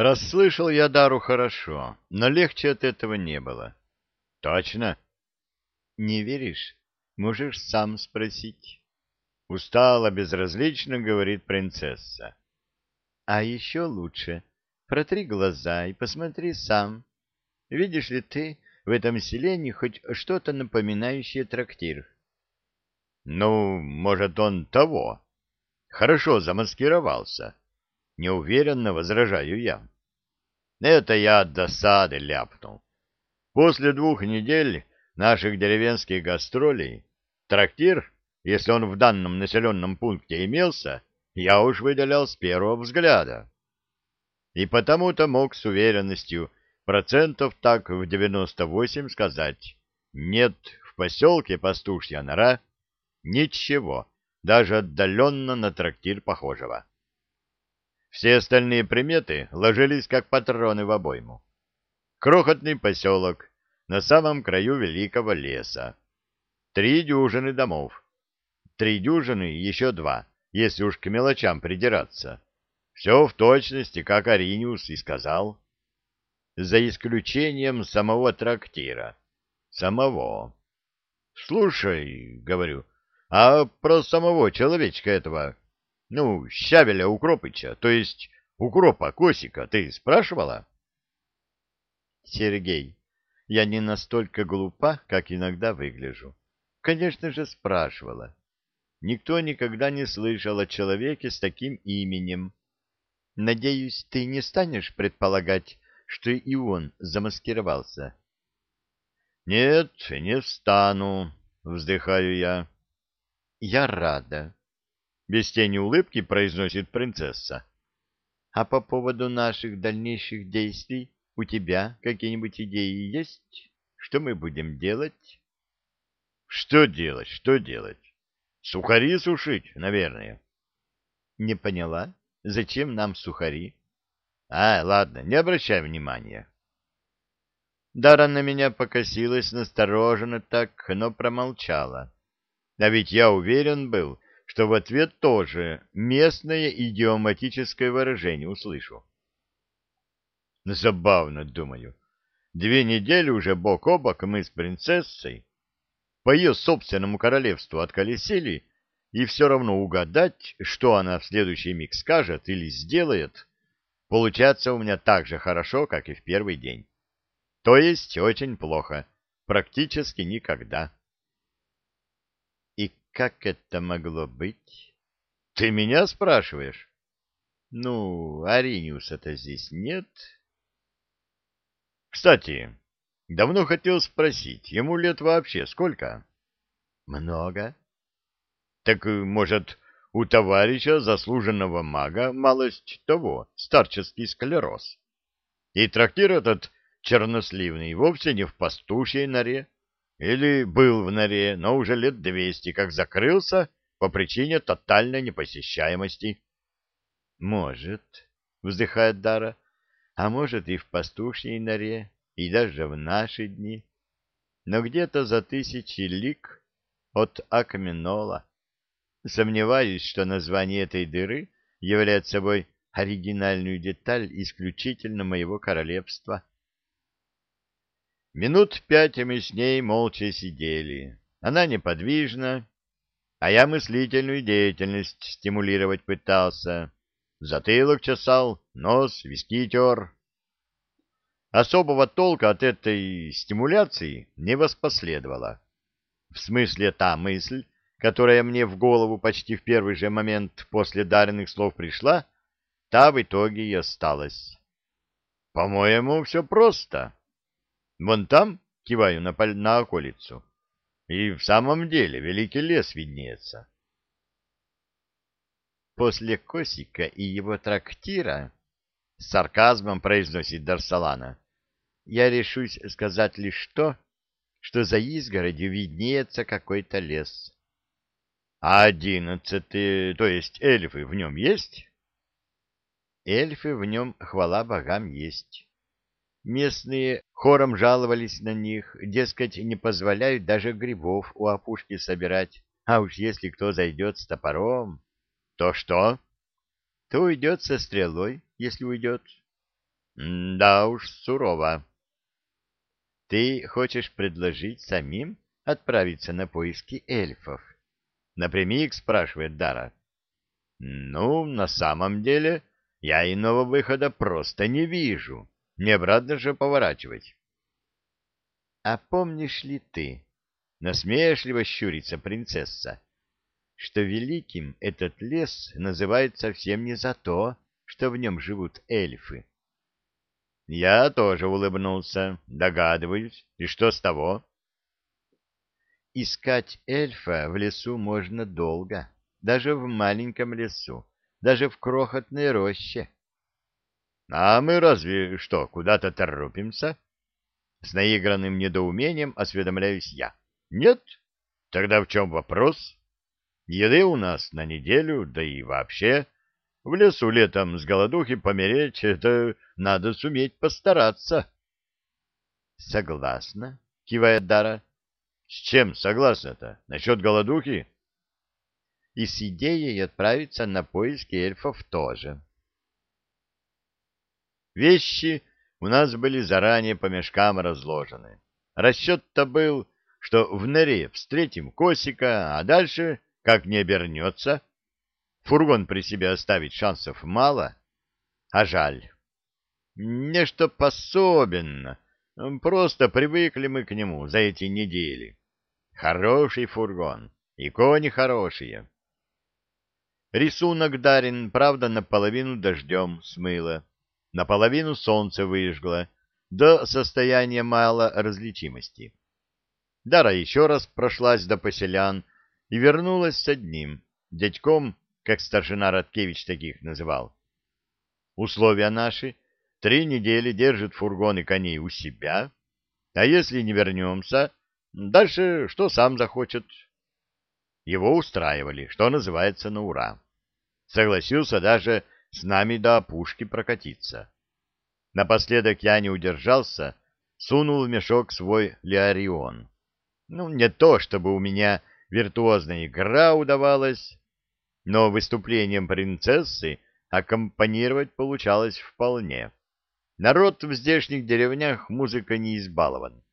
Расслышал я Дару хорошо, но легче от этого не было. Точно? Не веришь? Можешь сам спросить. Устало, безразлично говорит принцесса. А еще лучше. Протри глаза и посмотри сам. Видишь ли ты в этом селении хоть что-то напоминающее трактир? Ну, может, он того. Хорошо замаскировался. Неуверенно возражаю я. Это я от досады ляпнул. После двух недель наших деревенских гастролей трактир, если он в данном населенном пункте имелся, я уж выделял с первого взгляда. И потому-то мог с уверенностью процентов так в девяносто восемь сказать, нет в поселке Пастушья нора ничего, даже отдаленно на трактир похожего. Все остальные приметы ложились как патроны в обойму. Крохотный поселок на самом краю великого леса. Три дюжины домов. Три дюжины еще два, если уж к мелочам придираться. Все в точности, как Ариниус и сказал. За исключением самого трактира. Самого. Слушай, говорю, а про самого человечка этого ну, щавеля Укропыча, то есть Укропа Косика, ты спрашивала? Сергей, я не настолько глупа, как иногда выгляжу. Конечно же, спрашивала. Никто никогда не слышал о человеке с таким именем. Надеюсь, ты не станешь предполагать, что и он замаскировался. Нет, не стану, вздыхаю я. Я рада без тени улыбки произносит принцесса. А по поводу наших дальнейших действий у тебя какие-нибудь идеи есть? Что мы будем делать? Что делать? Что делать? Сухари сушить, наверное. Не поняла. Зачем нам сухари? А, ладно, не обращай внимания. Дара на меня покосилась настороженно так, но промолчала. А ведь я уверен был, что в ответ тоже местное идиоматическое выражение услышу. Забавно, думаю. Две недели уже бок о бок мы с принцессой по ее собственному королевству отколесили, и все равно угадать, что она в следующий миг скажет или сделает, получается у меня так же хорошо, как и в первый день. То есть очень плохо, практически никогда. Как это могло быть? Ты меня спрашиваешь? Ну, Ариниуса-то здесь нет. Кстати, давно хотел спросить, ему лет вообще сколько? Много. Так, может, у товарища заслуженного мага малость того, старческий склероз. И трактир этот черносливный вовсе не в пастушьей норе, или был в норе, но уже лет двести, как закрылся по причине тотальной непосещаемости. — Может, — вздыхает Дара, — а может и в пастушьей норе, и даже в наши дни. Но где-то за тысячи лик от Акменола. Сомневаюсь, что название этой дыры является собой оригинальную деталь исключительно моего королевства. Минут пять мы с ней молча сидели. Она неподвижна, а я мыслительную деятельность стимулировать пытался. Затылок чесал, нос, виски тер. Особого толка от этой стимуляции не воспоследовало. В смысле та мысль, которая мне в голову почти в первый же момент после даренных слов пришла, та в итоге и осталась. По-моему, все просто. Вон там, киваю на, на околицу, и в самом деле великий лес виднеется. После Косика и его трактира, с сарказмом произносит Дарсалана, я решусь сказать лишь то, что за изгородью виднеется какой-то лес. А одиннадцатые, то есть эльфы, в нем есть? Эльфы в нем, хвала богам, есть. Местные хором жаловались на них, дескать, не позволяют даже грибов у опушки собирать, а уж если кто зайдет с топором... То что? То уйдет со стрелой, если уйдет. Да уж, сурово. Ты хочешь предложить самим отправиться на поиски эльфов? Напрямик спрашивает Дара. Ну, на самом деле, я иного выхода просто не вижу. Не обратно же поворачивать. А помнишь ли ты, насмешливо щурится принцесса, что великим этот лес называют совсем не за то, что в нем живут эльфы? Я тоже улыбнулся, догадываюсь. И что с того? Искать эльфа в лесу можно долго, даже в маленьком лесу, даже в крохотной роще. А мы разве что куда-то торопимся? С наигранным недоумением осведомляюсь я. Нет? Тогда в чем вопрос? Еды у нас на неделю, да и вообще. В лесу летом с голодухи помереть — это надо суметь постараться. — Согласна, — кивает Дара. — С чем согласна-то? Насчет голодухи? — И с идеей отправиться на поиски эльфов тоже. Вещи у нас были заранее по мешкам разложены. Расчет-то был, что в норе встретим Косика, а дальше, как не обернется, Фургон при себе оставить шансов мало, а жаль. Не что особенно, просто привыкли мы к нему за эти недели. Хороший фургон, и кони хорошие. Рисунок Дарин, правда, наполовину дождем смыло, наполовину солнце выжгло, до состояния мало различимости. Дара еще раз прошлась до поселян и вернулась с одним, дядьком как старшина Радкевич таких называл. Условия наши — три недели держит фургон и коней у себя, а если не вернемся, дальше что сам захочет. Его устраивали, что называется, на ура. Согласился даже с нами до опушки прокатиться. Напоследок я не удержался, сунул в мешок свой Леорион. Ну, не то, чтобы у меня виртуозная игра удавалась, но выступлением принцессы аккомпанировать получалось вполне. Народ в здешних деревнях музыка не избалован.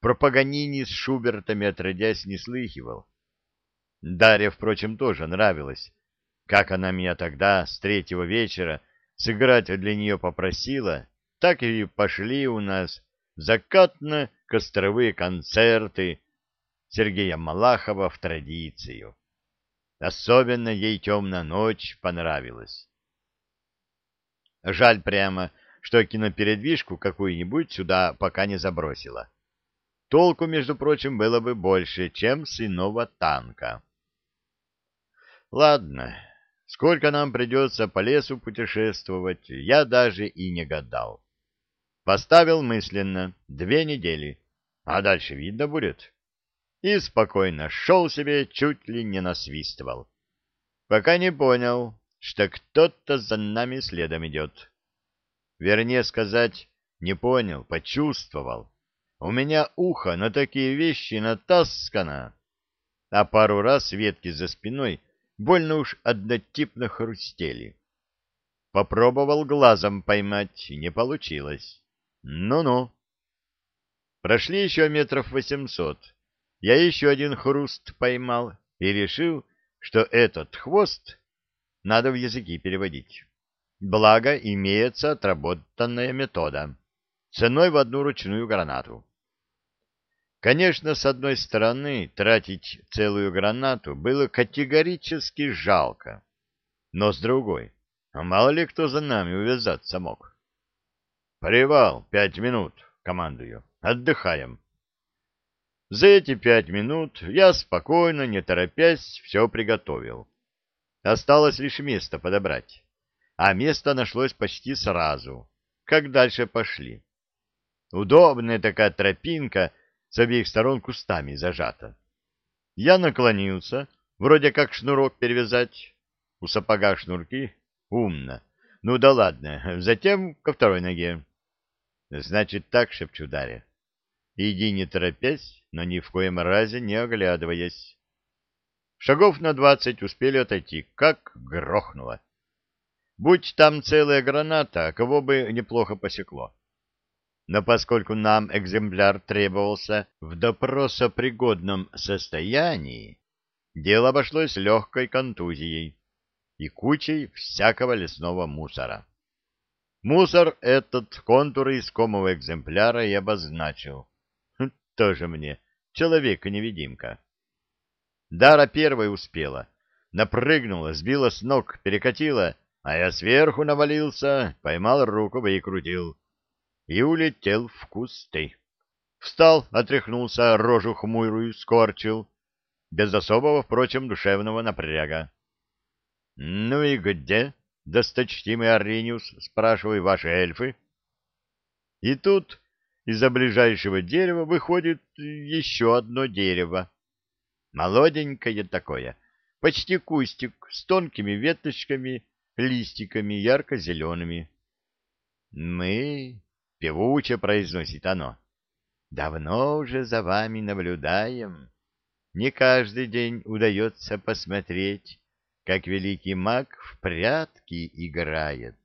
Про с Шубертами отродясь не слыхивал. Дарья, впрочем, тоже нравилась. Как она меня тогда, с третьего вечера, сыграть для нее попросила, так и пошли у нас закатно-костровые концерты Сергея Малахова в традицию. Особенно ей темная ночь понравилась. Жаль прямо, что кинопередвижку какую-нибудь сюда пока не забросила. Толку, между прочим, было бы больше, чем с иного танка. Ладно, сколько нам придется по лесу путешествовать, я даже и не гадал. Поставил мысленно две недели, а дальше видно будет и спокойно шел себе, чуть ли не насвистывал. Пока не понял, что кто-то за нами следом идет. Вернее сказать, не понял, почувствовал. У меня ухо на такие вещи натаскано, а пару раз ветки за спиной больно уж однотипно хрустели. Попробовал глазом поймать, не получилось. Ну-ну. Прошли еще метров восемьсот я еще один хруст поймал и решил, что этот хвост надо в языки переводить. Благо, имеется отработанная метода. Ценой в одну ручную гранату. Конечно, с одной стороны, тратить целую гранату было категорически жалко. Но с другой, мало ли кто за нами увязаться мог. «Привал, пять минут», — командую. «Отдыхаем». За эти пять минут я спокойно, не торопясь, все приготовил. Осталось лишь место подобрать. А место нашлось почти сразу, как дальше пошли. Удобная такая тропинка с обеих сторон кустами зажата. Я наклонился, вроде как шнурок перевязать. У сапога шнурки. Умно. Ну да ладно. Затем ко второй ноге. Значит так, шепчу Дарья. Иди не торопясь, но ни в коем разе не оглядываясь. Шагов на двадцать успели отойти, как грохнуло. Будь там целая граната, кого бы неплохо посекло. Но поскольку нам экземпляр требовался в допросопригодном состоянии, дело обошлось легкой контузией и кучей всякого лесного мусора. Мусор этот контуры искомого экземпляра и обозначил. Хм, тоже мне человек-невидимка. Дара первой успела. Напрыгнула, сбила с ног, перекатила, а я сверху навалился, поймал руку, выкрутил. И улетел в кусты. Встал, отряхнулся, рожу хмурую скорчил. Без особого, впрочем, душевного напряга. — Ну и где? досточтимый Арениус, спрашиваю, ваши эльфы? И тут из-за ближайшего дерева выходит еще одно дерево. Молоденькое такое, почти кустик, с тонкими веточками, листиками ярко-зелеными. «Мы...» — певуче произносит оно. «Давно уже за вами наблюдаем. Не каждый день удается посмотреть, как великий маг в прятки играет.